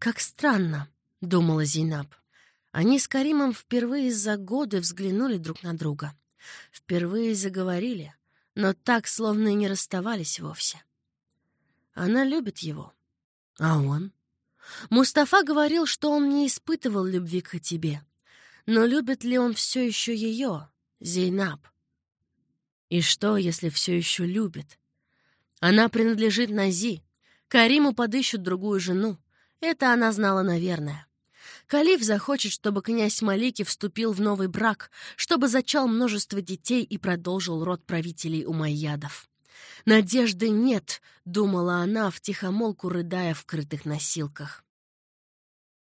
«Как странно», — думала Зейнаб. Они с Каримом впервые за годы взглянули друг на друга. Впервые заговорили, но так, словно и не расставались вовсе. Она любит его. А он? Мустафа говорил, что он не испытывал любви к тебе. Но любит ли он все еще ее, Зейнаб? И что, если все еще любит? Она принадлежит Нази. Кариму подыщут другую жену. Это она знала, наверное. Калиф захочет, чтобы князь Малики вступил в новый брак, чтобы зачал множество детей и продолжил род правителей умайядов. «Надежды нет», — думала она, втихомолку рыдая в крытых носилках.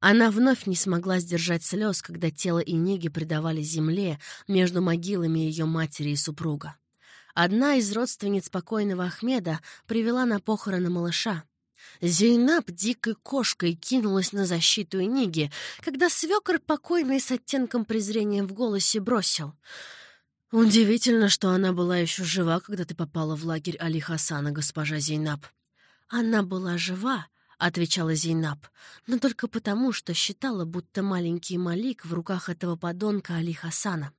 Она вновь не смогла сдержать слез, когда тело Иниги предавали земле между могилами ее матери и супруга. Одна из родственниц покойного Ахмеда привела на похороны малыша. Зейнаб дикой кошкой кинулась на защиту Иниги, когда свекор покойный с оттенком презрения в голосе бросил. «Удивительно, что она была еще жива, когда ты попала в лагерь Али Хасана, госпожа Зейнаб». «Она была жива», — отвечала Зейнаб, «но только потому, что считала, будто маленький Малик в руках этого подонка Али Хасана.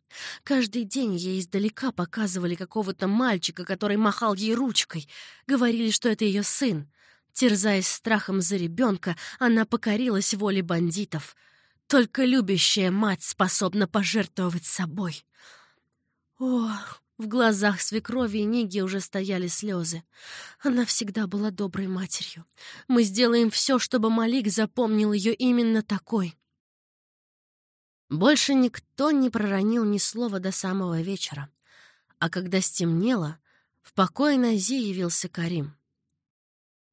Каждый день ей издалека показывали какого-то мальчика, который махал ей ручкой. Говорили, что это ее сын. Терзаясь страхом за ребенка, она покорилась воле бандитов. Только любящая мать способна пожертвовать собой. Ох, в глазах свекрови и Ниги уже стояли слезы. Она всегда была доброй матерью. Мы сделаем все, чтобы Малик запомнил ее именно такой. Больше никто не проронил ни слова до самого вечера. А когда стемнело, в покое Нази явился Карим.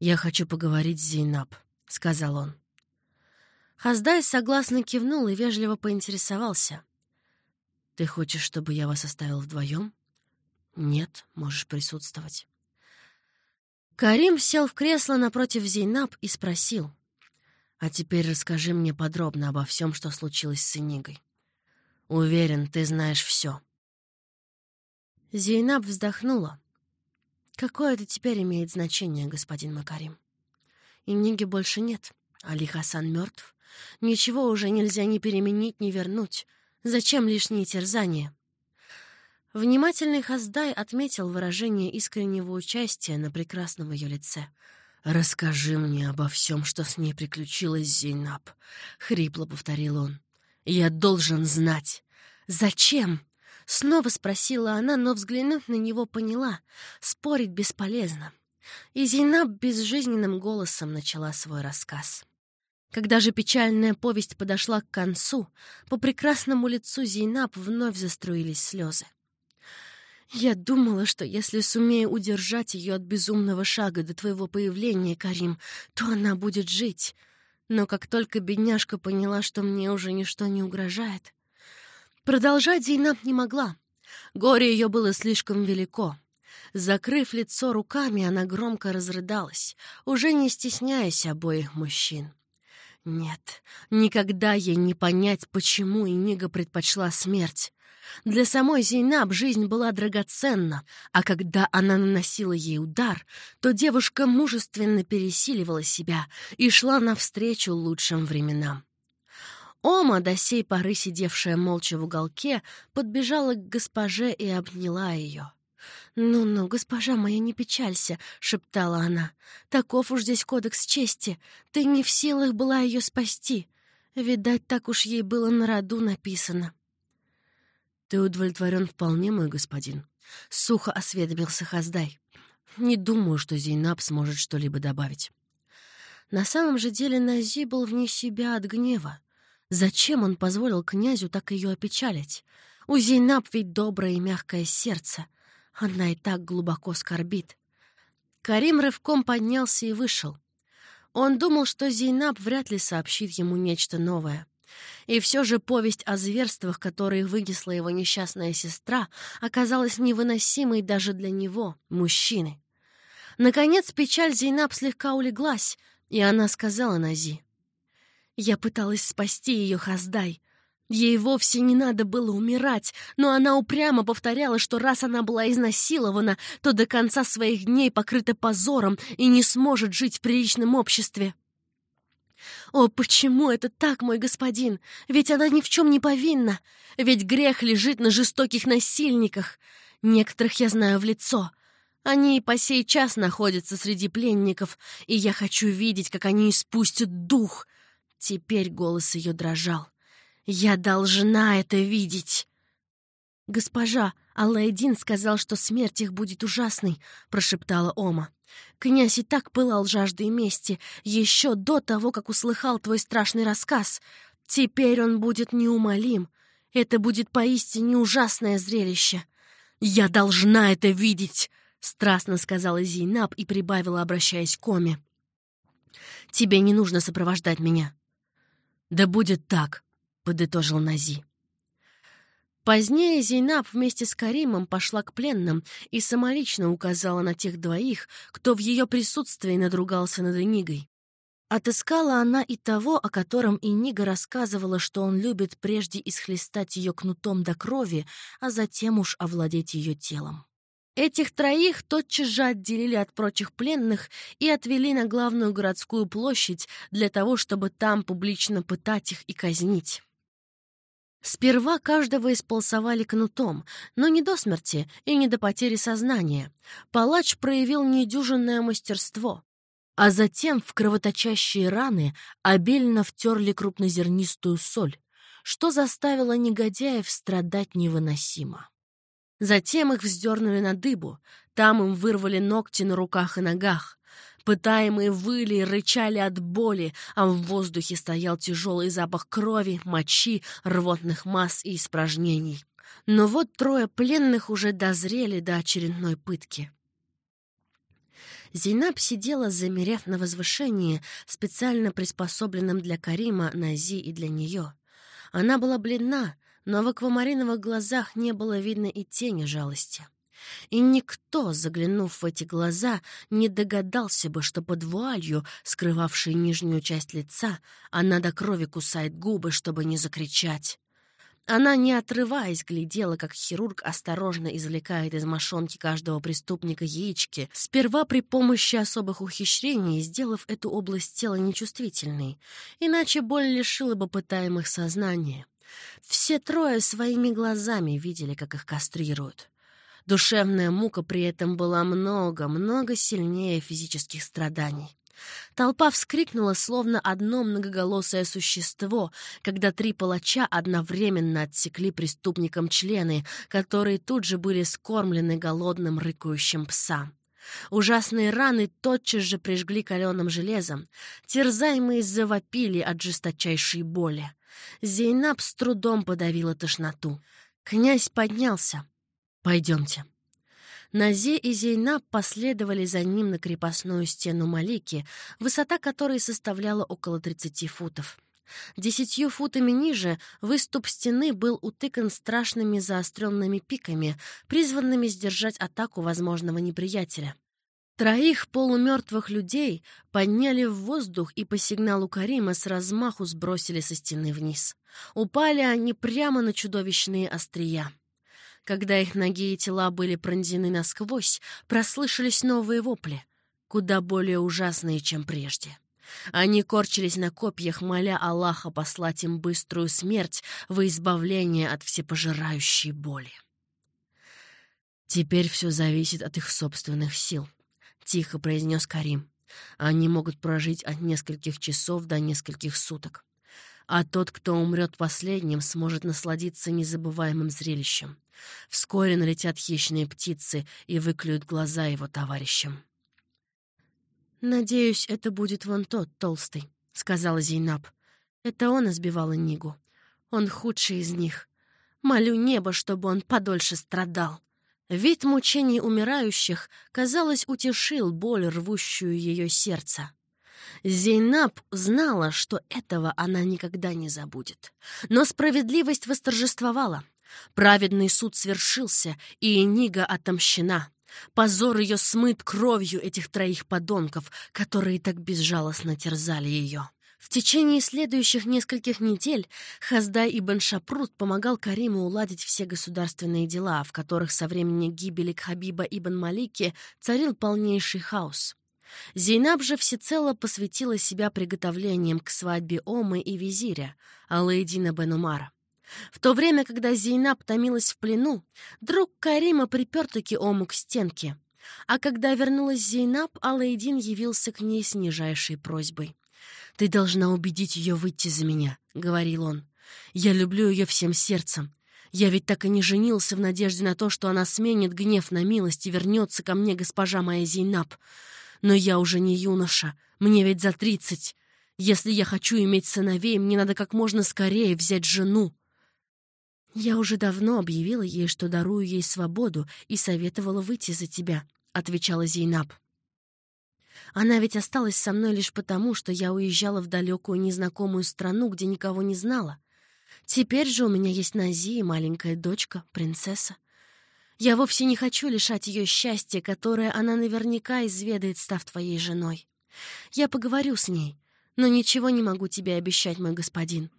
«Я хочу поговорить с Зейнаб», — сказал он. Хаздай согласно кивнул и вежливо поинтересовался. «Ты хочешь, чтобы я вас оставил вдвоем?» «Нет, можешь присутствовать». Карим сел в кресло напротив Зейнаб и спросил. «А теперь расскажи мне подробно обо всем, что случилось с Инигой. Уверен, ты знаешь все». Зейнаб вздохнула. Какое это теперь имеет значение, господин Макарим? И Ниги больше нет. Али Хасан мертв. Ничего уже нельзя ни переменить, ни вернуть. Зачем лишние терзания? Внимательный Хаздай отметил выражение искреннего участия на прекрасном ее лице. «Расскажи мне обо всем, что с ней приключилось, Зейнаб», — хрипло повторил он. «Я должен знать». «Зачем?» Снова спросила она, но, взглянув на него, поняла. Спорить бесполезно. И Зейнаб безжизненным голосом начала свой рассказ. Когда же печальная повесть подошла к концу, по прекрасному лицу Зейнаб вновь заструились слезы. «Я думала, что если сумею удержать ее от безумного шага до твоего появления, Карим, то она будет жить. Но как только бедняжка поняла, что мне уже ничто не угрожает, Продолжать Зейнаб не могла. Горе ее было слишком велико. Закрыв лицо руками, она громко разрыдалась, уже не стесняясь обоих мужчин. Нет, никогда ей не понять, почему Инига предпочла смерть. Для самой Зейнаб жизнь была драгоценна, а когда она наносила ей удар, то девушка мужественно пересиливала себя и шла навстречу лучшим временам. Ома, до сей поры сидевшая молча в уголке, подбежала к госпоже и обняла ее. «Ну-ну, госпожа моя, не печалься», — шептала она. «Таков уж здесь кодекс чести. Ты не в силах была ее спасти. Видать, так уж ей было на роду написано». «Ты удовлетворен вполне, мой господин», — сухо осведомился Хаздай. «Не думаю, что Зейнаб сможет что-либо добавить». На самом же деле Нази был вне себя от гнева. Зачем он позволил князю так ее опечалить? У Зейнаб ведь доброе и мягкое сердце. Она и так глубоко скорбит. Карим рывком поднялся и вышел. Он думал, что Зейнаб вряд ли сообщит ему нечто новое. И все же повесть о зверствах, которые вынесла его несчастная сестра, оказалась невыносимой даже для него, мужчины. Наконец печаль Зейнаб слегка улеглась, и она сказала Нази. Я пыталась спасти ее Хаздай. Ей вовсе не надо было умирать, но она упрямо повторяла, что раз она была изнасилована, то до конца своих дней покрыта позором и не сможет жить в приличном обществе. «О, почему это так, мой господин? Ведь она ни в чем не повинна. Ведь грех лежит на жестоких насильниках. Некоторых я знаю в лицо. Они и по сей час находятся среди пленников, и я хочу видеть, как они испустят дух». Теперь голос ее дрожал. «Я должна это видеть!» «Госпожа, Аллайдин сказал, что смерть их будет ужасной», — прошептала Ома. Князь и так пылал жаждой мести, еще до того, как услыхал твой страшный рассказ. Теперь он будет неумолим. Это будет поистине ужасное зрелище. «Я должна это видеть!» — страстно сказала Зейнаб и прибавила, обращаясь к Коме. «Тебе не нужно сопровождать меня». «Да будет так», — подытожил Нази. Позднее Зейнаб вместе с Каримом пошла к пленным и самолично указала на тех двоих, кто в ее присутствии надругался над Энигой. Отыскала она и того, о котором Инига рассказывала, что он любит прежде исхлестать ее кнутом до крови, а затем уж овладеть ее телом. Этих троих тотчас же отделили от прочих пленных и отвели на главную городскую площадь для того, чтобы там публично пытать их и казнить. Сперва каждого исполосовали кнутом, но не до смерти и не до потери сознания. Палач проявил недюжинное мастерство. А затем в кровоточащие раны обильно втерли крупнозернистую соль, что заставило негодяев страдать невыносимо. Затем их вздернули на дыбу, там им вырвали ногти на руках и ногах, Пытаемые выли и рычали от боли, а в воздухе стоял тяжелый запах крови, мочи, рвотных масс и испражнений. Но вот трое пленных уже дозрели до очередной пытки. Зейнаб сидела, замерев на возвышении, специально приспособленном для Карима, Нази и для нее. Она была бледна, но в аквамариновых глазах не было видно и тени жалости. И никто, заглянув в эти глаза, не догадался бы, что под вуалью, скрывавшей нижнюю часть лица, она до крови кусает губы, чтобы не закричать. Она, не отрываясь, глядела, как хирург осторожно извлекает из мошонки каждого преступника яички, сперва при помощи особых ухищрений, сделав эту область тела нечувствительной, иначе боль лишила бы пытаемых сознания. Все трое своими глазами видели, как их кастрируют. Душевная мука при этом была много-много сильнее физических страданий. Толпа вскрикнула, словно одно многоголосое существо, когда три палача одновременно отсекли преступникам члены, которые тут же были скормлены голодным рыкающим псам. Ужасные раны тотчас же прижгли каленым железом. Терзаемые завопили от жесточайшей боли. Зейнаб с трудом подавила тошноту. Князь поднялся. «Пойдемте». Назе и Зейнаб последовали за ним на крепостную стену Малики, высота которой составляла около 30 футов. Десятью футами ниже выступ стены был утыкан страшными заостренными пиками, призванными сдержать атаку возможного неприятеля. Троих полумертвых людей подняли в воздух и по сигналу Карима с размаху сбросили со стены вниз. Упали они прямо на чудовищные острия. Когда их ноги и тела были пронзены насквозь, прослышались новые вопли, куда более ужасные, чем прежде. Они корчились на копьях, моля Аллаха послать им быструю смерть во избавление от всепожирающей боли. «Теперь все зависит от их собственных сил», — тихо произнес Карим. «Они могут прожить от нескольких часов до нескольких суток а тот, кто умрет последним, сможет насладиться незабываемым зрелищем. Вскоре налетят хищные птицы и выклюют глаза его товарищам. «Надеюсь, это будет вон тот, толстый», — сказала Зейнаб. «Это он избивал Нигу. Он худший из них. Молю небо, чтобы он подольше страдал». Вид мучений умирающих, казалось, утешил боль, рвущую ее сердце. Зейнаб знала, что этого она никогда не забудет. Но справедливость восторжествовала. Праведный суд свершился, и Энига отомщена. Позор ее смыт кровью этих троих подонков, которые так безжалостно терзали ее. В течение следующих нескольких недель Хаздай ибн Шапрут помогал Кариму уладить все государственные дела, в которых со времени гибели Хабиба ибн Малики царил полнейший хаос. Зейнаб же всецело посвятила себя приготовлениям к свадьбе Омы и визиря, Алаэдина бен Умара. В то время, когда Зейнаб томилась в плену, друг Карима припер-таки Ому к стенке. А когда вернулась Зейнаб, Алаэдин явился к ней с нижайшей просьбой. «Ты должна убедить ее выйти за меня», — говорил он. «Я люблю ее всем сердцем. Я ведь так и не женился в надежде на то, что она сменит гнев на милость и вернется ко мне госпожа моя Зейнаб. Но я уже не юноша, мне ведь за тридцать. Если я хочу иметь сыновей, мне надо как можно скорее взять жену. Я уже давно объявила ей, что дарую ей свободу и советовала выйти за тебя, отвечала Зейнаб. Она ведь осталась со мной лишь потому, что я уезжала в далекую незнакомую страну, где никого не знала. Теперь же у меня есть Нази и маленькая дочка, принцесса. Я вовсе не хочу лишать ее счастья, которое она наверняка изведает, став твоей женой. Я поговорю с ней, но ничего не могу тебе обещать, мой господин.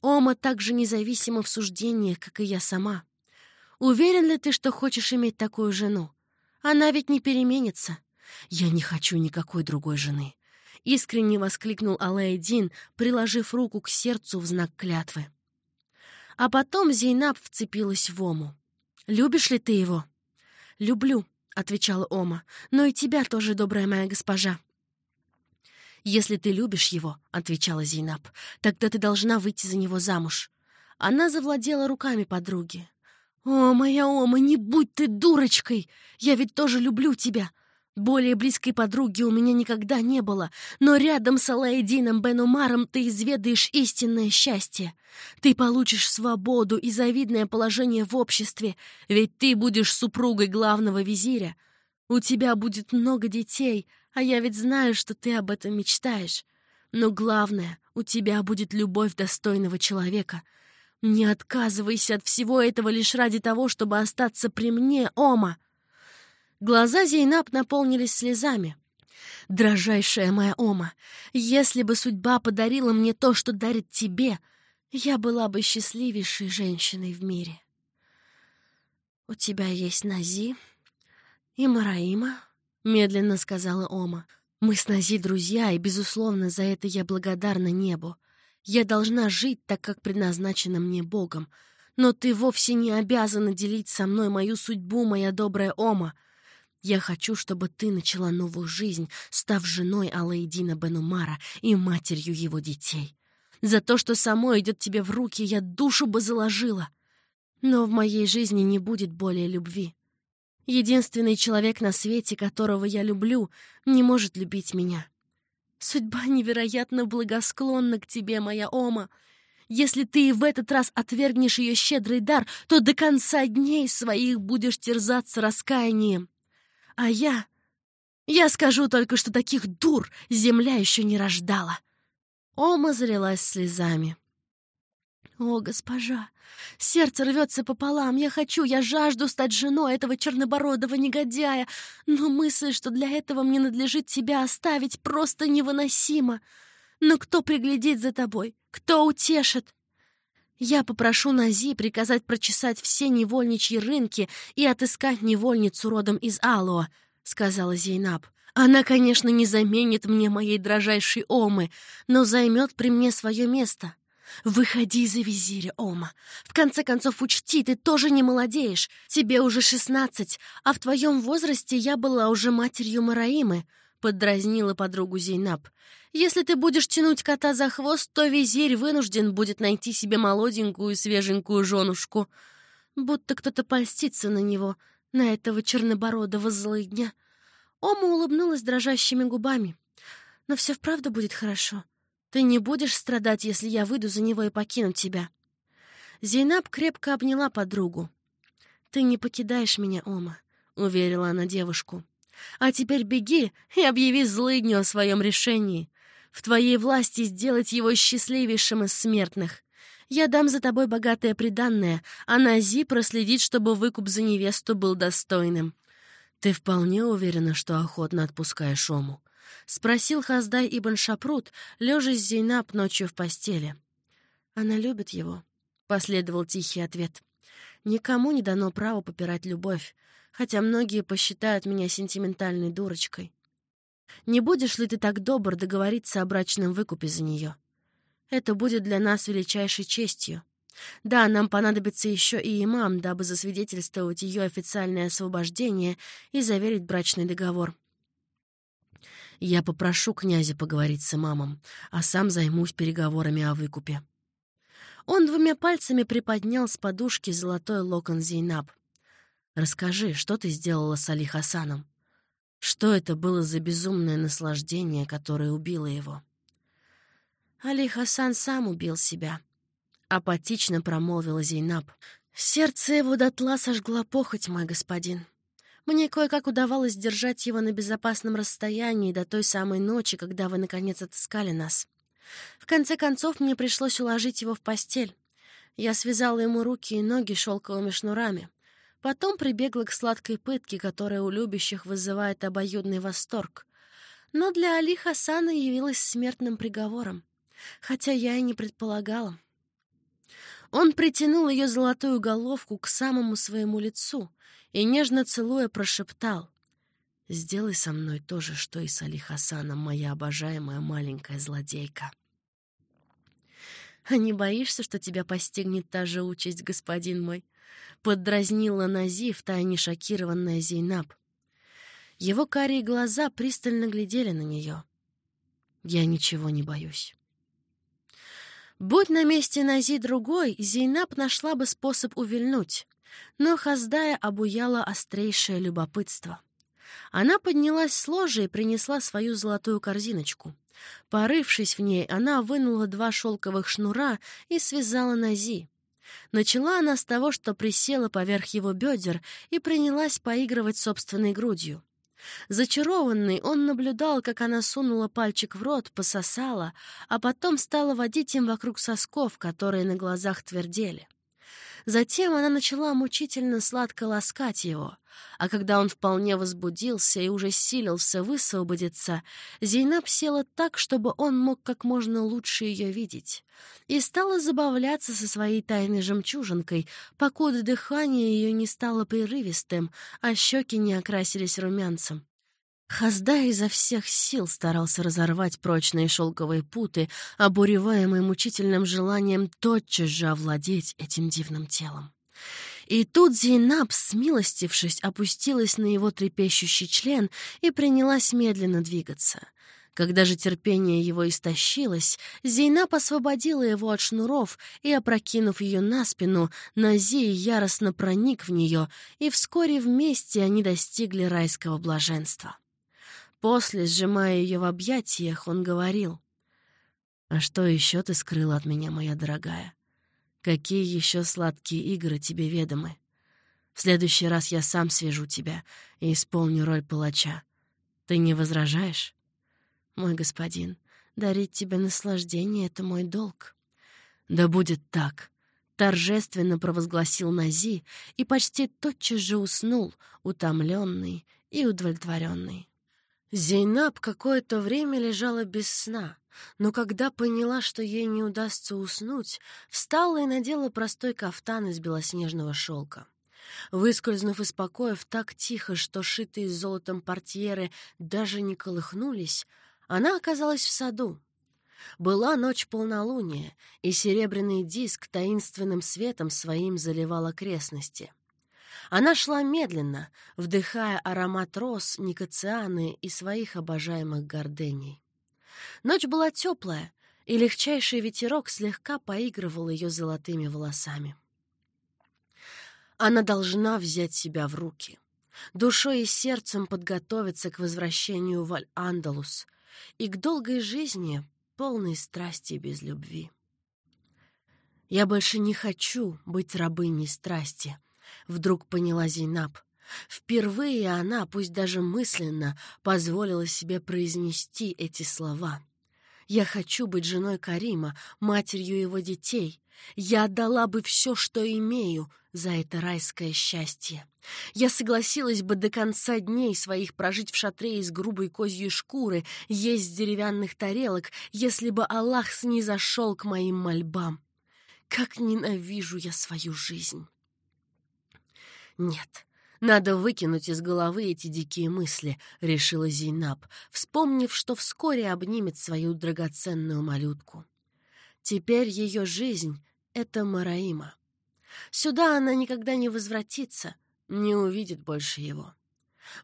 Ома так же независима в суждениях, как и я сама. Уверен ли ты, что хочешь иметь такую жену? Она ведь не переменится. Я не хочу никакой другой жены. Искренне воскликнул Алаэдин, приложив руку к сердцу в знак клятвы. А потом Зейнаб вцепилась в Ому. «Любишь ли ты его?» «Люблю», — отвечала Ома, — «но и тебя тоже, добрая моя госпожа». «Если ты любишь его», — отвечала Зейнаб, — «тогда ты должна выйти за него замуж». Она завладела руками подруги. «О, моя Ома, не будь ты дурочкой! Я ведь тоже люблю тебя. Более близкой подруги у меня никогда не было, но рядом с Алаэдином Бен Умаром ты изведаешь истинное счастье. Ты получишь свободу и завидное положение в обществе, ведь ты будешь супругой главного визиря. У тебя будет много детей, а я ведь знаю, что ты об этом мечтаешь. Но главное, у тебя будет любовь достойного человека. Не отказывайся от всего этого лишь ради того, чтобы остаться при мне, Ома!» Глаза Зейнаб наполнились слезами. «Дрожайшая моя Ома, если бы судьба подарила мне то, что дарит тебе, я была бы счастливейшей женщиной в мире. У тебя есть Нази и Мараима, — медленно сказала Ома. Мы с Нази друзья, и, безусловно, за это я благодарна небу. Я должна жить так, как предназначено мне Богом. Но ты вовсе не обязана делить со мной мою судьбу, моя добрая Ома. Я хочу, чтобы ты начала новую жизнь, став женой Алаидина Бенумара и матерью его детей. За то, что само идет тебе в руки, я душу бы заложила. Но в моей жизни не будет более любви. Единственный человек на свете, которого я люблю, не может любить меня. Судьба невероятно благосклонна к тебе, моя Ома. Если ты и в этот раз отвергнешь ее щедрый дар, то до конца дней своих будешь терзаться раскаянием. А я... Я скажу только, что таких дур земля еще не рождала. Ома залилась слезами. «О, госпожа, сердце рвется пополам. Я хочу, я жажду стать женой этого чернобородого негодяя. Но мысль, что для этого мне надлежит тебя оставить, просто невыносима. Но кто приглядит за тобой? Кто утешит?» Я попрошу Нази приказать прочесать все невольничьи рынки и отыскать невольницу родом из Алуа, — сказала Зейнаб. Она, конечно, не заменит мне моей дрожайшей Омы, но займет при мне свое место. Выходи за визиря, Ома. В конце концов, учти, ты тоже не молодеешь. Тебе уже шестнадцать, а в твоем возрасте я была уже матерью Мараимы, — поддразнила подругу Зейнаб. Если ты будешь тянуть кота за хвост, то визирь вынужден будет найти себе молоденькую свеженькую женушку. Будто кто-то польстится на него, на этого чернобородого злыдня. Ома улыбнулась дрожащими губами. «Но все вправду будет хорошо. Ты не будешь страдать, если я выйду за него и покину тебя». Зейнаб крепко обняла подругу. «Ты не покидаешь меня, Ома», — уверила она девушку. «А теперь беги и объяви злыдню о своем решении. В твоей власти сделать его счастливейшим из смертных. Я дам за тобой богатое приданное, а Нази проследит, чтобы выкуп за невесту был достойным. Ты вполне уверена, что охотно отпускаешь Ому? Спросил Хаздай Ибн Шапрут, лежа с Зейнаб ночью в постели. Она любит его, последовал тихий ответ. Никому не дано право попирать любовь, хотя многие посчитают меня сентиментальной дурочкой. Не будешь ли ты так добр договориться о брачном выкупе за нее? Это будет для нас величайшей честью. Да, нам понадобится еще и имам, дабы засвидетельствовать ее официальное освобождение и заверить брачный договор. Я попрошу князя поговорить с имамом, а сам займусь переговорами о выкупе. Он двумя пальцами приподнял с подушки золотой локон Зейнаб. «Расскажи, что ты сделала с Али Хасаном? Что это было за безумное наслаждение, которое убило его?» Али Хасан сам убил себя, — апатично промолвила Зейнаб. Сердце его дотла сожгла похоть, мой господин. Мне кое-как удавалось держать его на безопасном расстоянии до той самой ночи, когда вы, наконец, отыскали нас. В конце концов, мне пришлось уложить его в постель. Я связала ему руки и ноги шелковыми шнурами. Потом прибегла к сладкой пытке, которая у любящих вызывает обоюдный восторг. Но для Али Хасана явилась смертным приговором, хотя я и не предполагала. Он притянул ее золотую головку к самому своему лицу и, нежно целуя, прошептал «Сделай со мной то же, что и с Али Хасаном, моя обожаемая маленькая злодейка». «А не боишься, что тебя постигнет та же участь, господин мой?» — поддразнила Нази, втайне шокированная Зейнаб. Его карие глаза пристально глядели на нее. «Я ничего не боюсь». Будь на месте Нази другой, Зейнаб нашла бы способ увильнуть, но Хаздая обуяла острейшее любопытство. Она поднялась с ложа и принесла свою золотую корзиночку. Порывшись в ней, она вынула два шелковых шнура и связала Нази. Начала она с того, что присела поверх его бедер и принялась поигрывать собственной грудью. Зачарованный, он наблюдал, как она сунула пальчик в рот, пососала, а потом стала водить им вокруг сосков, которые на глазах твердели. Затем она начала мучительно сладко ласкать его, а когда он вполне возбудился и уже силился высвободиться, Зейнаб села так, чтобы он мог как можно лучше ее видеть, и стала забавляться со своей тайной жемчужинкой, покуда дыхание ее не стало прерывистым, а щеки не окрасились румянцем. Хазда изо всех сил старался разорвать прочные шелковые путы, обуреваемые мучительным желанием тотчас же овладеть этим дивным телом. И тут Зейнаб, смилостившись, опустилась на его трепещущий член и принялась медленно двигаться. Когда же терпение его истощилось, Зейнаб освободила его от шнуров и, опрокинув ее на спину, Нази яростно проник в нее, и вскоре вместе они достигли райского блаженства. После, сжимая ее в объятиях, он говорил. «А что еще ты скрыла от меня, моя дорогая? Какие еще сладкие игры тебе ведомы? В следующий раз я сам свяжу тебя и исполню роль палача. Ты не возражаешь? Мой господин, дарить тебе наслаждение — это мой долг. Да будет так!» Торжественно провозгласил Нази и почти тотчас же уснул, утомленный и удовлетворенный. Зейнаб какое-то время лежала без сна, но когда поняла, что ей не удастся уснуть, встала и надела простой кафтан из белоснежного шелка. Выскользнув из покоев так тихо, что шитые золотом портьеры даже не колыхнулись, она оказалась в саду. Была ночь полнолуния, и серебряный диск таинственным светом своим заливал окрестности. Она шла медленно, вдыхая аромат роз, никоцианы и своих обожаемых гордений. Ночь была теплая, и легчайший ветерок слегка поигрывал ее золотыми волосами. Она должна взять себя в руки, душой и сердцем подготовиться к возвращению в Аль-Андалус и к долгой жизни, полной страсти без любви. Я больше не хочу быть рабыней страсти —— вдруг поняла Зейнаб. Впервые она, пусть даже мысленно, позволила себе произнести эти слова. «Я хочу быть женой Карима, матерью его детей. Я отдала бы все, что имею, за это райское счастье. Я согласилась бы до конца дней своих прожить в шатре из грубой козьей шкуры, есть с деревянных тарелок, если бы Аллах снизошел к моим мольбам. Как ненавижу я свою жизнь!» Нет, Надо выкинуть из головы эти дикие мысли, решила Зейнаб, вспомнив, что вскоре обнимет свою драгоценную малютку. Теперь ее жизнь — это Мараима. Сюда она никогда не возвратится, не увидит больше его.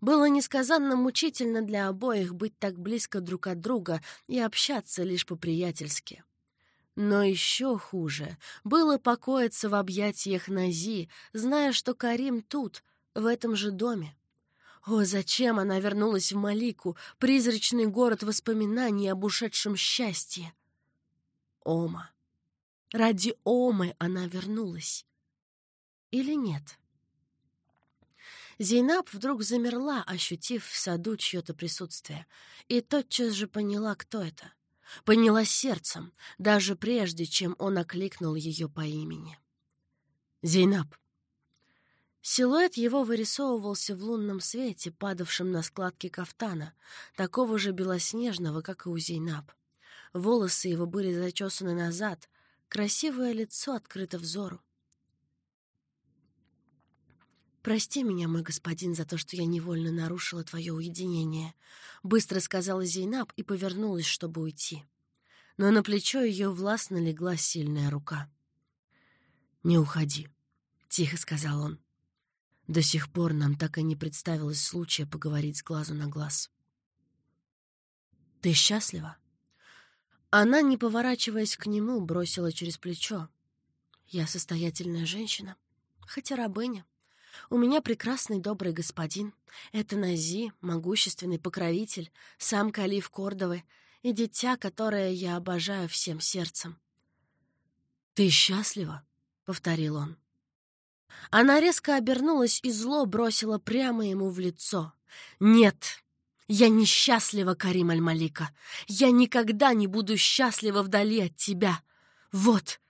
Было несказанно мучительно для обоих быть так близко друг от друга и общаться лишь по-приятельски. Но еще хуже было покоиться в объятиях Нази, зная, что Карим тут, в этом же доме. О, зачем она вернулась в Малику, призрачный город воспоминаний об ушедшем счастье? Ома. Ради Омы она вернулась. Или нет? Зейнаб вдруг замерла, ощутив в саду чье-то присутствие, и тотчас же поняла, кто это. Поняла сердцем, даже прежде, чем он окликнул ее по имени. «Зейнаб!» Силуэт его вырисовывался в лунном свете, падавшем на складки кафтана, такого же белоснежного, как и у Зейнаб. Волосы его были зачесаны назад, красивое лицо открыто взору. «Прости меня, мой господин, за то, что я невольно нарушила твое уединение», — быстро сказала Зейнаб и повернулась, чтобы уйти. Но на плечо ее властно легла сильная рука. «Не уходи», — тихо сказал он. «До сих пор нам так и не представилось случая поговорить с глазу на глаз». «Ты счастлива?» Она, не поворачиваясь к нему, бросила через плечо. «Я состоятельная женщина, хотя рабыня». У меня прекрасный добрый господин. Это Нази, могущественный покровитель, сам Калиф Кордовы и дитя, которое я обожаю всем сердцем. «Ты счастлива?» — повторил он. Она резко обернулась и зло бросила прямо ему в лицо. «Нет, я несчастлива, Карим Аль-Малика. Я никогда не буду счастлива вдали от тебя. Вот,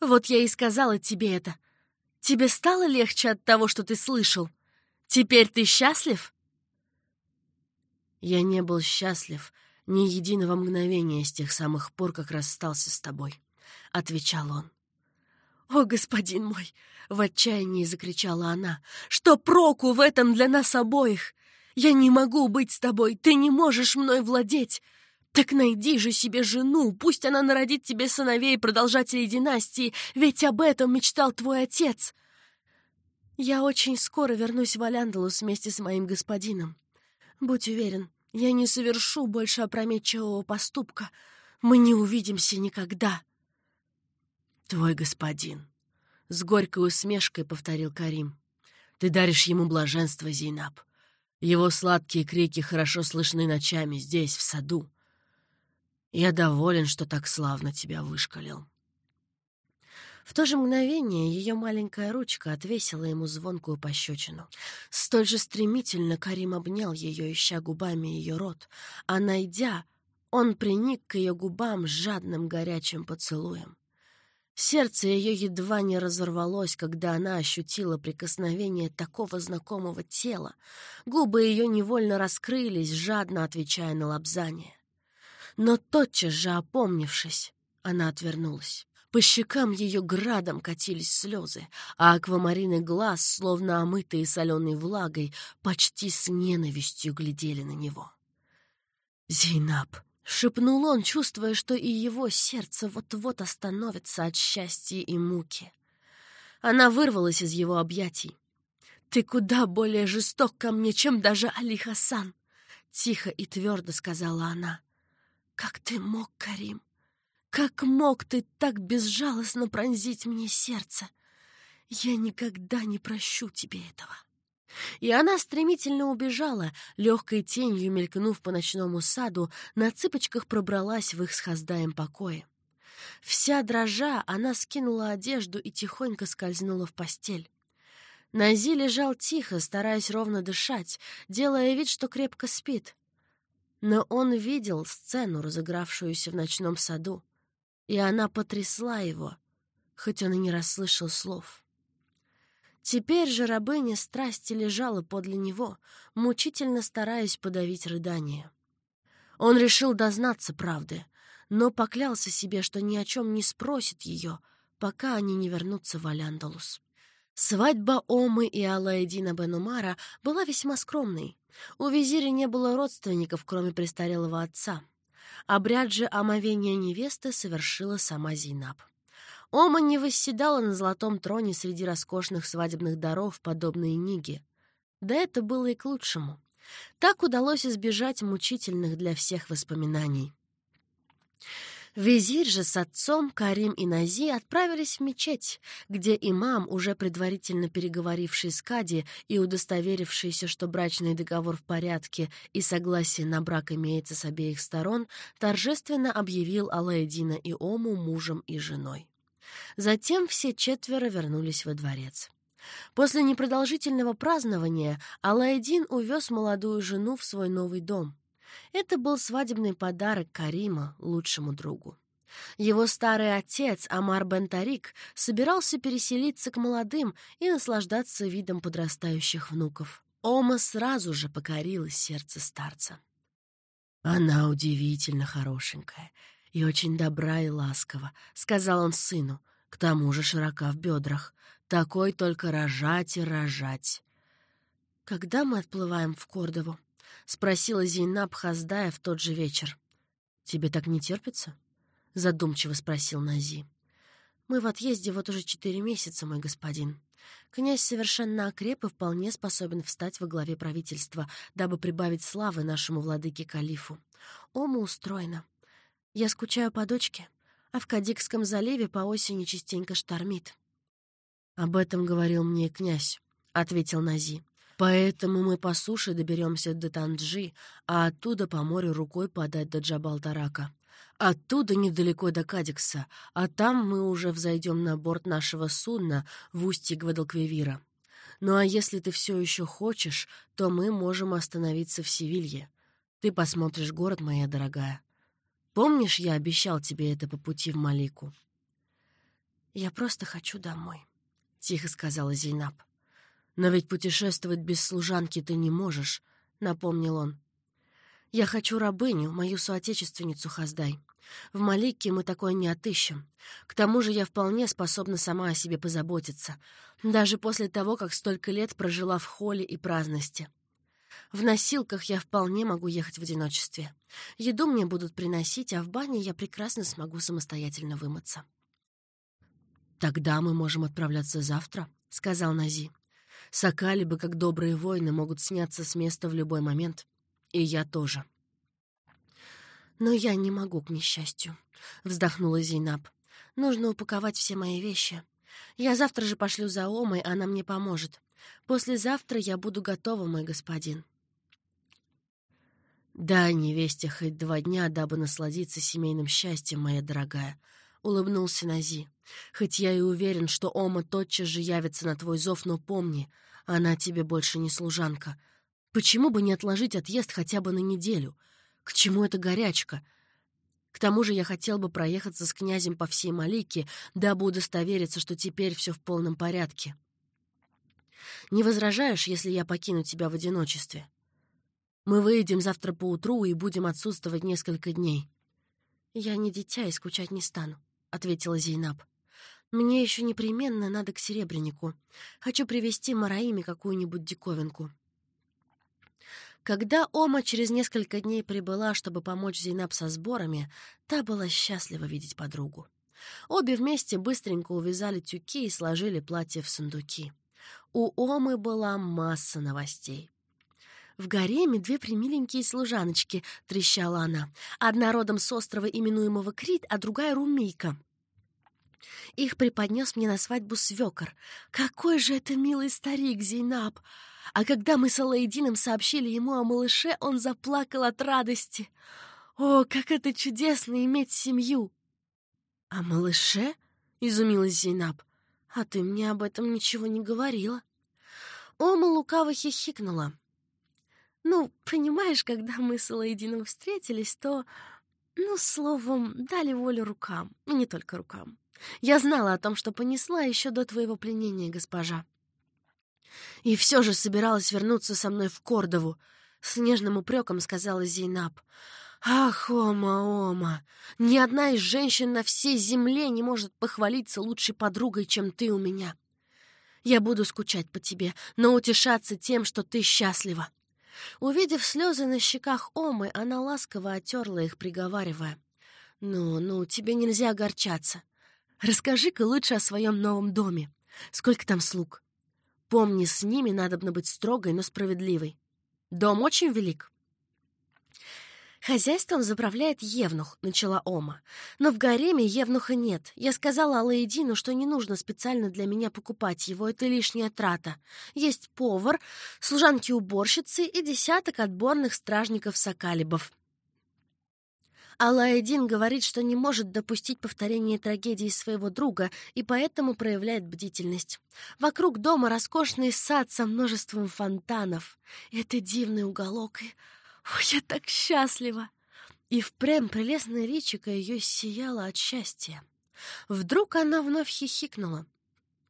вот я и сказала тебе это. Тебе стало легче от того, что ты слышал? Теперь ты счастлив?» «Я не был счастлив ни единого мгновения с тех самых пор, как расстался с тобой», — отвечал он. «О, господин мой!» — в отчаянии закричала она. «Что проку в этом для нас обоих? Я не могу быть с тобой, ты не можешь мной владеть. Так найди же себе жену, пусть она народит тебе сыновей и продолжателей династии, ведь об этом мечтал твой отец. Я очень скоро вернусь в Аляндалус вместе с моим господином. Будь уверен, я не совершу больше опрометчивого поступка. Мы не увидимся никогда. Твой господин, — с горькой усмешкой повторил Карим. Ты даришь ему блаженство, Зейнаб. Его сладкие крики хорошо слышны ночами здесь, в саду. Я доволен, что так славно тебя вышкалил. В то же мгновение ее маленькая ручка отвесила ему звонкую пощечину. Столь же стремительно Карим обнял ее, ища губами ее рот, а, найдя, он приник к ее губам жадным горячим поцелуем. Сердце ее едва не разорвалось, когда она ощутила прикосновение такого знакомого тела. Губы ее невольно раскрылись, жадно отвечая на лобзание. Но тотчас же, опомнившись, она отвернулась. По щекам ее градом катились слезы, а аквамарины глаз, словно омытые соленой влагой, почти с ненавистью глядели на него. «Зейнаб!» — шепнул он, чувствуя, что и его сердце вот-вот остановится от счастья и муки. Она вырвалась из его объятий. «Ты куда более жесток ко мне, чем даже Али Хасан!» — тихо и твердо сказала она. Как ты мог, Карим? Как мог ты так безжалостно пронзить мне сердце? Я никогда не прощу тебе этого. И она стремительно убежала, легкой тенью мелькнув по ночному саду, на цыпочках пробралась в их с Хаздаем покое. Вся дрожа, она скинула одежду и тихонько скользнула в постель. Нази лежал тихо, стараясь ровно дышать, делая вид, что крепко спит. Но он видел сцену, разыгравшуюся в ночном саду, и она потрясла его, хоть он и не расслышал слов. Теперь же рабыня страсти лежала подле него, мучительно стараясь подавить рыдание. Он решил дознаться правды, но поклялся себе, что ни о чем не спросит ее, пока они не вернутся в Аляндалус. Свадьба Омы и Алаэдина Бенумара была весьма скромной. У визиря не было родственников, кроме престарелого отца. Обряд же омовения невесты совершила сама Зейнаб. Ома не восседала на золотом троне среди роскошных свадебных даров, подобные Ниге. Да это было и к лучшему. Так удалось избежать мучительных для всех воспоминаний. Визирь же с отцом, Карим и Нази отправились в мечеть, где имам, уже предварительно переговоривший с Кади и удостоверившийся, что брачный договор в порядке и согласие на брак имеется с обеих сторон, торжественно объявил Алаэдина и Ому мужем и женой. Затем все четверо вернулись во дворец. После непродолжительного празднования Алаэдин увез молодую жену в свой новый дом. Это был свадебный подарок Карима, лучшему другу. Его старый отец, Амар бен Тарик, собирался переселиться к молодым и наслаждаться видом подрастающих внуков. Ома сразу же покорила сердце старца. «Она удивительно хорошенькая и очень добра и ласкова», — сказал он сыну, к тому же широка в бедрах. Такой только рожать и рожать. «Когда мы отплываем в Кордову?» — спросила Зейнаб Хаздая в тот же вечер. «Тебе так не терпится?» — задумчиво спросил Нази. «Мы в отъезде вот уже четыре месяца, мой господин. Князь совершенно окреп и вполне способен встать во главе правительства, дабы прибавить славы нашему владыке-калифу. Ома устроена. Я скучаю по дочке, а в Кадикском заливе по осени частенько штормит». «Об этом говорил мне князь», — ответил Нази. Поэтому мы по суше доберемся до Танджи, а оттуда по морю рукой подать до Джабал-Тарака. Оттуда недалеко до Кадикса, а там мы уже взойдем на борт нашего судна в устье Гвадалквивира. Ну а если ты все еще хочешь, то мы можем остановиться в Севилье. Ты посмотришь город, моя дорогая. Помнишь, я обещал тебе это по пути в Малику? «Я просто хочу домой», — тихо сказала Зейнаб. «Но ведь путешествовать без служанки ты не можешь», — напомнил он. «Я хочу рабыню, мою соотечественницу Хаздай. В Малике мы такое не отыщем. К тому же я вполне способна сама о себе позаботиться, даже после того, как столько лет прожила в холле и праздности. В носилках я вполне могу ехать в одиночестве. Еду мне будут приносить, а в бане я прекрасно смогу самостоятельно вымыться». «Тогда мы можем отправляться завтра», — сказал Нази. Сокалибы, как добрые воины, могут сняться с места в любой момент. И я тоже. «Но я не могу, к несчастью», — вздохнула Зейнаб. «Нужно упаковать все мои вещи. Я завтра же пошлю за Омой, она мне поможет. Послезавтра я буду готова, мой господин». «Дай невесте хоть два дня, дабы насладиться семейным счастьем, моя дорогая», — улыбнулся Нази. «Хоть я и уверен, что Ома тотчас же явится на твой зов, но помни, она тебе больше не служанка. Почему бы не отложить отъезд хотя бы на неделю? К чему эта горячка? К тому же я хотел бы проехаться с князем по всей Малике, дабы удостовериться, что теперь все в полном порядке. Не возражаешь, если я покину тебя в одиночестве? Мы выйдем завтра поутру и будем отсутствовать несколько дней. Я не дитя и скучать не стану. — ответила Зейнаб. «Мне еще непременно надо к Серебрянику. Хочу привезти Мараиме какую-нибудь диковинку». Когда Ома через несколько дней прибыла, чтобы помочь Зейнаб со сборами, та была счастлива видеть подругу. Обе вместе быстренько увязали тюки и сложили платье в сундуки. У Омы была масса новостей. «В гареме две примиленькие служаночки», — трещала она. «Одна родом с острова, именуемого Крит, а другая — Румийка». Их преподнес мне на свадьбу свекор. Какой же это милый старик, Зейнаб! А когда мы с Алаидином сообщили ему о малыше, он заплакал от радости. О, как это чудесно иметь семью! — О малыше? — изумилась Зейнаб. — А ты мне об этом ничего не говорила. Ома лукаво хихикнула. Ну, понимаешь, когда мы с Алаидином встретились, то, ну, словом, дали волю рукам, и не только рукам. Я знала о том, что понесла еще до твоего пленения, госпожа. И все же собиралась вернуться со мной в Кордову, — с нежным упреком сказала Зейнаб. «Ах, Ома, Ома, ни одна из женщин на всей земле не может похвалиться лучшей подругой, чем ты у меня. Я буду скучать по тебе, но утешаться тем, что ты счастлива». Увидев слезы на щеках Омы, она ласково отерла их, приговаривая. «Ну, ну, тебе нельзя огорчаться. Расскажи-ка лучше о своем новом доме. Сколько там слуг? Помни, с ними надо быть строгой, но справедливой. Дом очень велик». «Хозяйством заправляет Евнух», — начала Ома. «Но в гареме Евнуха нет. Я сказала Алаэдину, что не нужно специально для меня покупать его, это лишняя трата. Есть повар, служанки-уборщицы и десяток отборных стражников-сокалибов. Алаэдин говорит, что не может допустить повторения трагедии своего друга и поэтому проявляет бдительность. Вокруг дома роскошный сад со множеством фонтанов. Это дивный уголок, и Ой, я так счастлива!» И впрямь прелестная личико ее сияла от счастья. Вдруг она вновь хихикнула.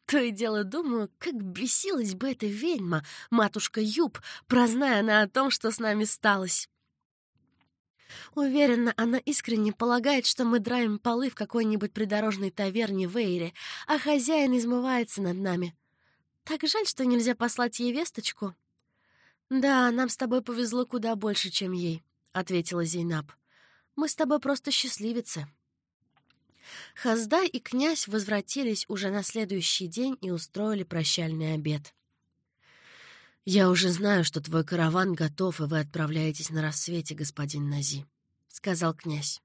То и дело думаю, как бесилась бы эта ведьма, матушка Юб, прозная она о том, что с нами сталось. Уверена, она искренне полагает, что мы драем полы в какой-нибудь придорожной таверне в Эйре, а хозяин измывается над нами. Так жаль, что нельзя послать ей весточку. «Да, нам с тобой повезло куда больше, чем ей», — ответила Зейнаб. «Мы с тобой просто счастливицы». Хаздай и князь возвратились уже на следующий день и устроили прощальный обед. «Я уже знаю, что твой караван готов, и вы отправляетесь на рассвете, господин Нази», — сказал князь.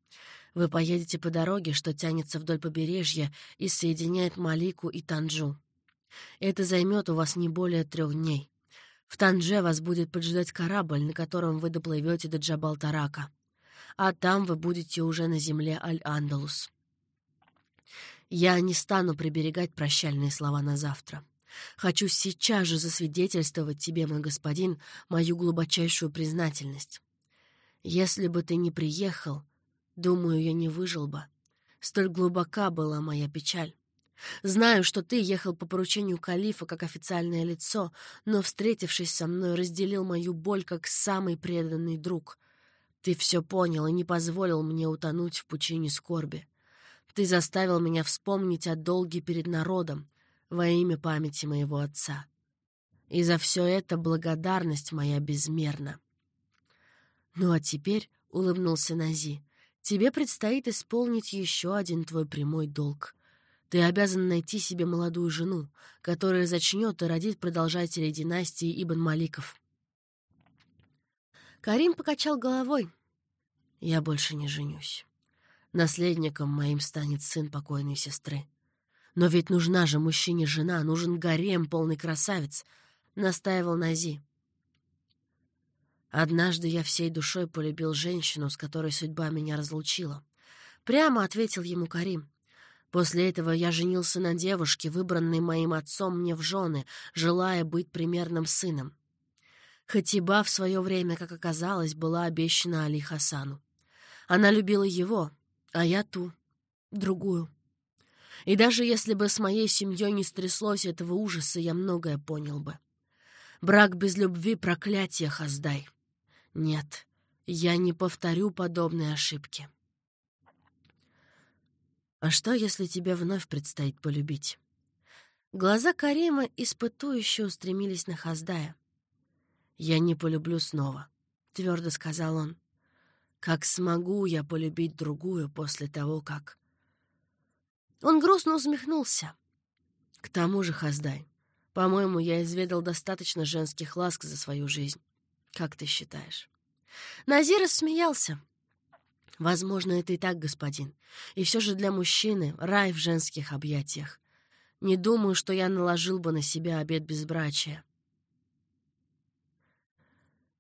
«Вы поедете по дороге, что тянется вдоль побережья и соединяет Малику и Танджу. Это займет у вас не более трех дней. В Танже вас будет поджидать корабль, на котором вы доплывете до Джабал-Тарака. А там вы будете уже на земле Аль-Андалус. Я не стану приберегать прощальные слова на завтра. Хочу сейчас же засвидетельствовать тебе, мой господин, мою глубочайшую признательность. Если бы ты не приехал, думаю, я не выжил бы. Столь глубока была моя печаль. Знаю, что ты ехал по поручению калифа как официальное лицо, но, встретившись со мной, разделил мою боль как самый преданный друг. Ты все понял и не позволил мне утонуть в пучине скорби. Ты заставил меня вспомнить о долге перед народом во имя памяти моего отца. И за все это благодарность моя безмерна. Ну а теперь, — улыбнулся Нази, — тебе предстоит исполнить еще один твой прямой долг — ты обязан найти себе молодую жену, которая зачнет и родит продолжателей династии Ибн Маликов. Карим покачал головой. Я больше не женюсь. Наследником моим станет сын покойной сестры. Но ведь нужна же мужчине жена, нужен гарем, полный красавец, — настаивал Нази. Однажды я всей душой полюбил женщину, с которой судьба меня разлучила. Прямо ответил ему Карим. После этого я женился на девушке, выбранной моим отцом мне в жены, желая быть примерным сыном. Хатиба в свое время, как оказалось, была обещана Али Хасану. Она любила его, а я ту, другую. И даже если бы с моей семьей не стряслось этого ужаса, я многое понял бы. Брак без любви — проклятие, Хаздай. Нет, я не повторю подобные ошибки. А что, если тебе вновь предстоит полюбить? Глаза Карима испытующе устремились на Хаздая. «Я не полюблю снова», — твердо сказал он. «Как смогу я полюбить другую после того, как...» Он грустно усмехнулся. «К тому же, Хаздай, по-моему, я изведал достаточно женских ласк за свою жизнь. Как ты считаешь?» Назир смеялся. Возможно, это и так, господин. И все же для мужчины рай в женских объятиях. Не думаю, что я наложил бы на себя обет безбрачия.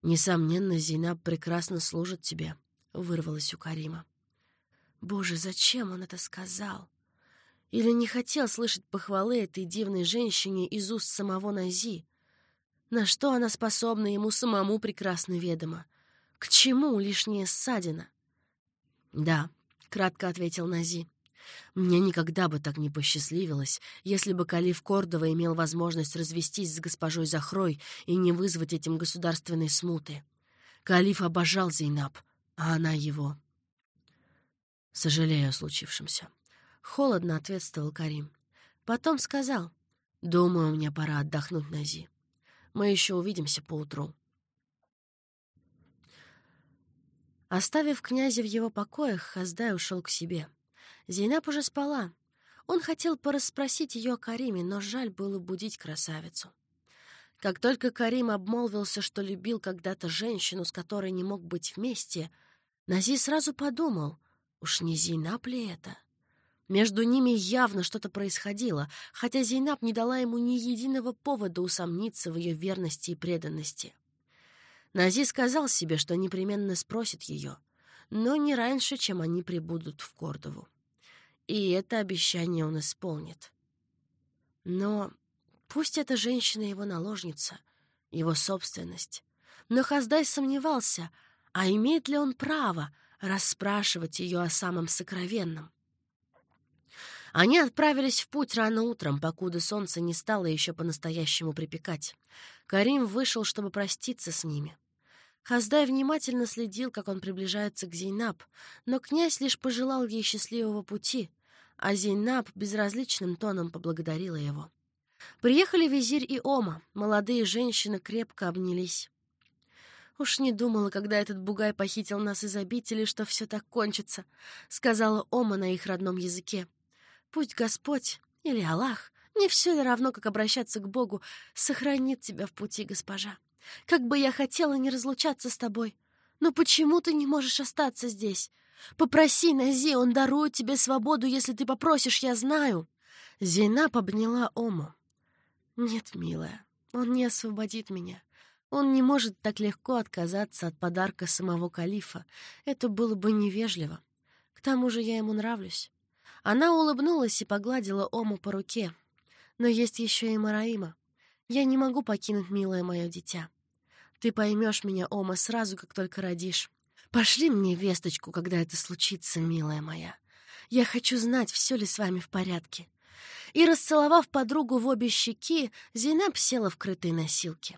Несомненно, Зейнаб прекрасно служит тебе, — вырвалась у Карима. Боже, зачем он это сказал? Или не хотел слышать похвалы этой дивной женщине из уст самого Нази? На что она способна, ему самому прекрасно ведомо. К чему лишняя ссадина? «Да», — кратко ответил Нази. «Мне никогда бы так не посчастливилось, если бы Калиф Кордова имел возможность развестись с госпожой Захрой и не вызвать этим государственной смуты. Калиф обожал Зейнаб, а она его». «Сожалею о случившемся», — холодно ответствовал Карим. Потом сказал, Думаю, мне пора отдохнуть, Нази. Мы еще увидимся поутру. Оставив князя в его покоях, Хаздай ушел к себе. Зейнаб уже спала. Он хотел порасспросить ее о Кариме, но жаль было будить красавицу. Как только Карим обмолвился, что любил когда-то женщину, с которой не мог быть вместе, Нази сразу подумал, уж не Зейнаб ли это? Между ними явно что-то происходило, хотя Зейнаб не дала ему ни единого повода усомниться в ее верности и преданности. Нази сказал себе, что непременно спросит ее, но не раньше, чем они прибудут в Кордову. И это обещание он исполнит. Но пусть эта женщина его наложница, его собственность. Но Хаздай сомневался, а имеет ли он право расспрашивать ее о самом сокровенном. Они отправились в путь рано утром, покуда солнце не стало еще по-настоящему припекать. Карим вышел, чтобы проститься с ними. Хаздай внимательно следил, как он приближается к Зейнаб, но князь лишь пожелал ей счастливого пути, а Зейнаб безразличным тоном поблагодарила его. Приехали визирь и Ома, молодые женщины крепко обнялись. «Уж не думала, когда этот бугай похитил нас из обители, что все так кончится», — сказала Ома на их родном языке. Пусть Господь или Аллах, не все ли равно, как обращаться к Богу, сохранит тебя в пути, госпожа. Как бы я хотела не разлучаться с тобой. Но почему ты не можешь остаться здесь? Попроси Нази, он дарует тебе свободу, если ты попросишь, я знаю. Зейна обняла Ому. Нет, милая, он не освободит меня. Он не может так легко отказаться от подарка самого калифа. Это было бы невежливо. К тому же я ему нравлюсь. Она улыбнулась и погладила Ому по руке. «Но есть еще и Мараима. Я не могу покинуть милое мое дитя. Ты поймешь меня, Ома, сразу, как только родишь. Пошли мне весточку, когда это случится, милая моя. Я хочу знать, все ли с вами в порядке». И, расцеловав подругу в обе щеки, Зейнаб села в крытой носилке.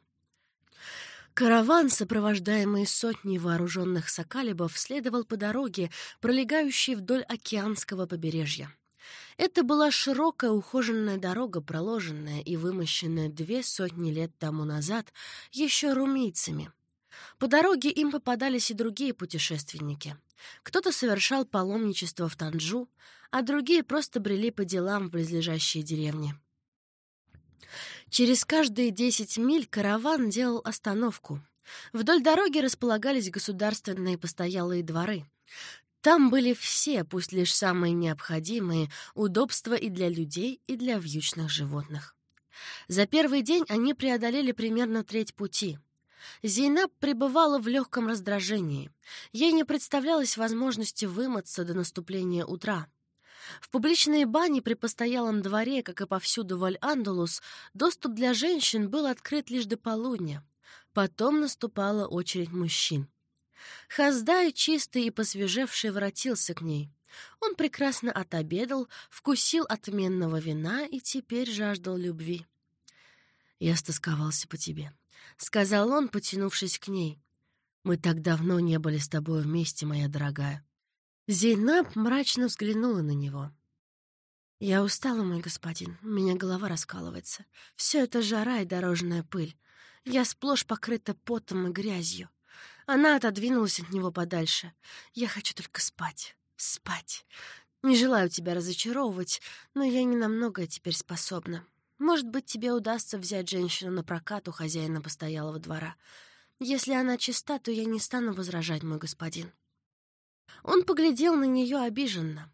Караван, сопровождаемый сотней вооруженных сокалибов, следовал по дороге, пролегающей вдоль океанского побережья. Это была широкая ухоженная дорога, проложенная и вымощенная две сотни лет тому назад еще румийцами. По дороге им попадались и другие путешественники. Кто-то совершал паломничество в Танджу, а другие просто брели по делам в близлежащие деревни. Через каждые десять миль караван делал остановку. Вдоль дороги располагались государственные постоялые дворы. Там были все, пусть лишь самые необходимые, удобства и для людей, и для вьючных животных. За первый день они преодолели примерно треть пути. Зейнаб пребывала в легком раздражении. Ей не представлялось возможности вымыться до наступления утра. В публичные бани при постоялом дворе, как и повсюду в Аль-Андалус, доступ для женщин был открыт лишь до полудня. Потом наступала очередь мужчин. Хаздай, чистый и посвежевший, воротился к ней. Он прекрасно отобедал, вкусил отменного вина и теперь жаждал любви. «Я стосковался по тебе», — сказал он, потянувшись к ней. «Мы так давно не были с тобой вместе, моя дорогая. Зейнаб мрачно взглянула на него. «Я устала, мой господин. У меня голова раскалывается. Все это жара и дорожная пыль. Я сплошь покрыта потом и грязью. Она отодвинулась от него подальше. Я хочу только спать. Спать. Не желаю тебя разочаровывать, но я не на многое теперь способна. Может быть, тебе удастся взять женщину на прокат у хозяина постоялого двора. Если она чиста, то я не стану возражать, мой господин». Он поглядел на нее обиженно.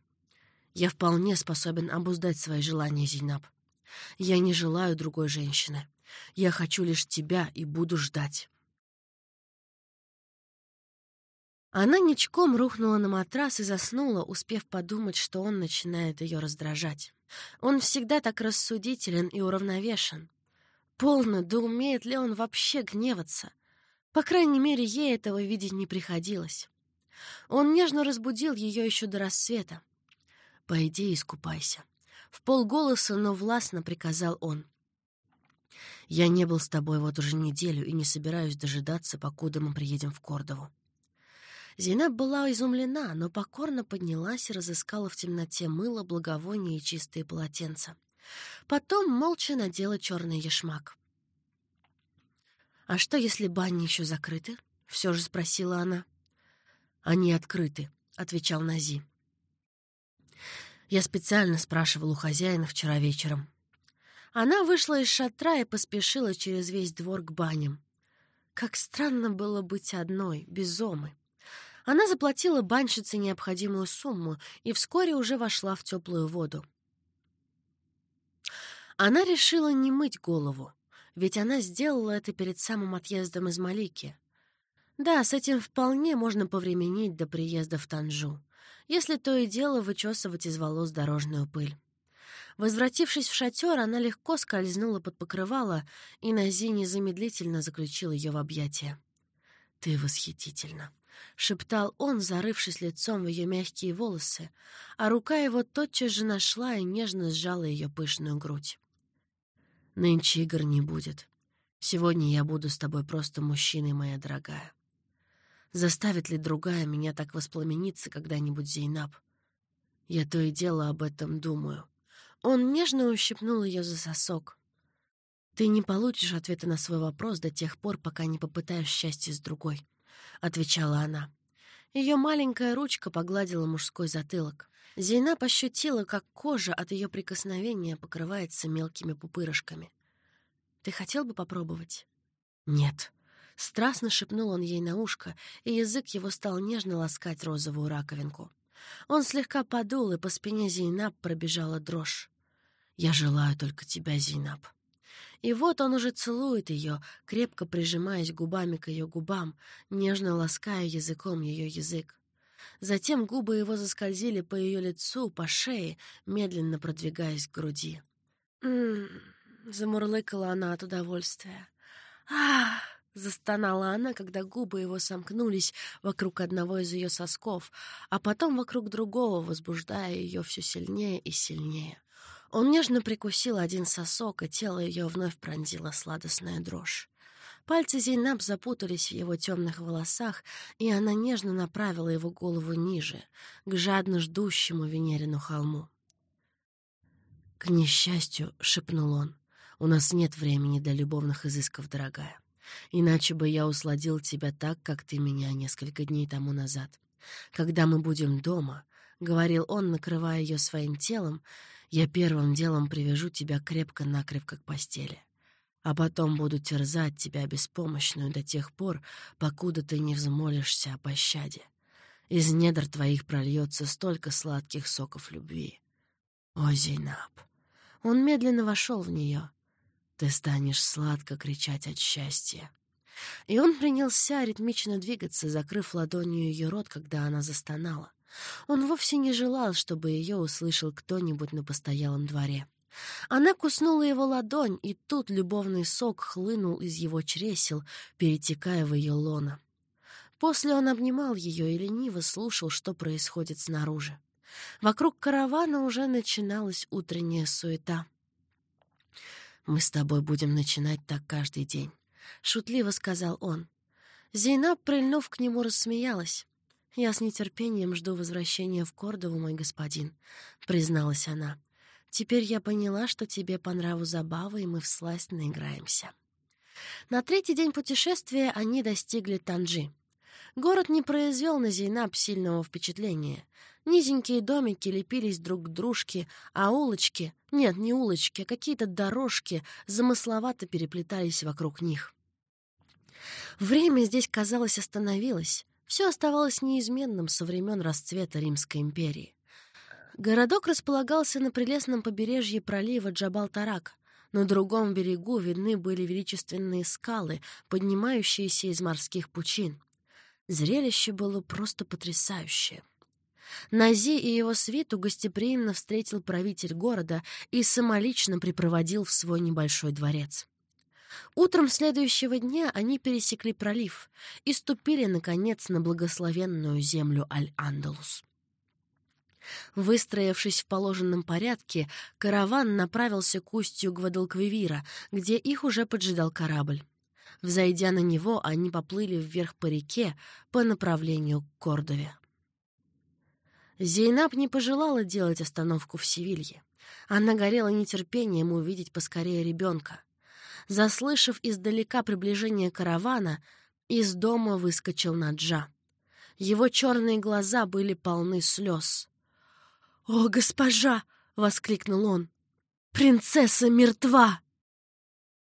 «Я вполне способен обуздать свои желания, Зейнаб. Я не желаю другой женщины. Я хочу лишь тебя и буду ждать». Она ничком рухнула на матрас и заснула, успев подумать, что он начинает ее раздражать. Он всегда так рассудителен и уравновешен. Полно, да умеет ли он вообще гневаться? По крайней мере, ей этого видеть не приходилось. Он нежно разбудил ее еще до рассвета. «Пойди искупайся». В полголоса, но властно приказал он. «Я не был с тобой вот уже неделю и не собираюсь дожидаться, покуда мы приедем в Кордову». Зейнаб была изумлена, но покорно поднялась и разыскала в темноте мыло, благовоние и чистые полотенца. Потом молча надела черный ешмак. «А что, если бани еще закрыты?» — все же спросила она. «Они открыты», — отвечал Нази. Я специально спрашивал у хозяина вчера вечером. Она вышла из шатра и поспешила через весь двор к баням. Как странно было быть одной, без Омы. Она заплатила банщице необходимую сумму и вскоре уже вошла в теплую воду. Она решила не мыть голову, ведь она сделала это перед самым отъездом из Малики. Да, с этим вполне можно повременить до приезда в Танжу, если то и дело вычесывать из волос дорожную пыль. Возвратившись в шатер, она легко скользнула под покрывало, и Нази незамедлительно заключил ее в объятия. «Ты восхитительна», — шептал он, зарывшись лицом в ее мягкие волосы, а рука его тотчас же нашла и нежно сжала ее пышную грудь. «Нынче игр не будет. Сегодня я буду с тобой просто мужчиной, моя дорогая. Заставит ли другая меня так воспламениться когда-нибудь, Зейнаб? Я то и дело об этом думаю. Он нежно ущипнул ее за сосок. «Ты не получишь ответа на свой вопрос до тех пор, пока не попытаешь счастье с другой», — отвечала она. Ее маленькая ручка погладила мужской затылок. Зейнаб ощутила, как кожа от ее прикосновения покрывается мелкими пупырышками. «Ты хотел бы попробовать?» «Нет», Страстно шепнул он ей на ушко, и язык его стал нежно ласкать розовую раковинку. Он слегка подул, и по спине Зейнаб пробежала дрожь. «Я желаю только тебя, Зейнаб». И вот он уже целует ее, крепко прижимаясь губами к ее губам, нежно лаская языком ее язык. Затем губы его заскользили по ее лицу, по шее, медленно продвигаясь к груди. «М-м-м», замурлыкала она от удовольствия. «Ах!» Застонала она, когда губы его сомкнулись вокруг одного из ее сосков, а потом вокруг другого, возбуждая ее все сильнее и сильнее. Он нежно прикусил один сосок, и тело ее вновь пронзила сладостная дрожь. Пальцы Зейнаб запутались в его темных волосах, и она нежно направила его голову ниже, к жадно ждущему Венерину холму. «К несчастью», — шепнул он, — «у нас нет времени для любовных изысков, дорогая. Иначе бы я усладил тебя так, как ты меня несколько дней тому назад. Когда мы будем дома, — говорил он, накрывая ее своим телом, — я первым делом привяжу тебя крепко-накрепко к постели. А потом буду терзать тебя беспомощную до тех пор, покуда ты не взмолишься о пощаде. Из недр твоих прольется столько сладких соков любви. О, Зейнаб! Он медленно вошел в нее — ты станешь сладко кричать от счастья. И он принялся ритмично двигаться, закрыв ладонью ее рот, когда она застонала. Он вовсе не желал, чтобы ее услышал кто-нибудь на постоялом дворе. Она куснула его ладонь, и тут любовный сок хлынул из его чресел, перетекая в ее лоно. После он обнимал ее и лениво слушал, что происходит снаружи. Вокруг каравана уже начиналась утренняя суета. «Мы с тобой будем начинать так каждый день», — шутливо сказал он. Зейнаб, прильнув к нему, рассмеялась. «Я с нетерпением жду возвращения в Кордову, мой господин», — призналась она. «Теперь я поняла, что тебе по нраву забавы, и мы всласть наиграемся». На третий день путешествия они достигли Танжи. Город не произвел на Зейнаб сильного впечатления. Низенькие домики лепились друг к дружке, а улочки, нет, не улочки, а какие-то дорожки замысловато переплетались вокруг них. Время здесь, казалось, остановилось. Все оставалось неизменным со времен расцвета Римской империи. Городок располагался на прелестном побережье пролива Джабал-Тарак. На другом берегу видны были величественные скалы, поднимающиеся из морских пучин. Зрелище было просто потрясающее. Нази и его свиту гостеприимно встретил правитель города и самолично припроводил в свой небольшой дворец. Утром следующего дня они пересекли пролив и ступили, наконец, на благословенную землю Аль-Андалус. Выстроившись в положенном порядке, караван направился к устью Гвадалквивира, где их уже поджидал корабль. Взойдя на него, они поплыли вверх по реке по направлению к Кордове. Зейнаб не пожелала делать остановку в Севилье. Она горела нетерпением увидеть поскорее ребенка. Заслышав издалека приближение каравана, из дома выскочил Наджа. Его черные глаза были полны слез. «О, госпожа!» — воскликнул он. «Принцесса мертва!»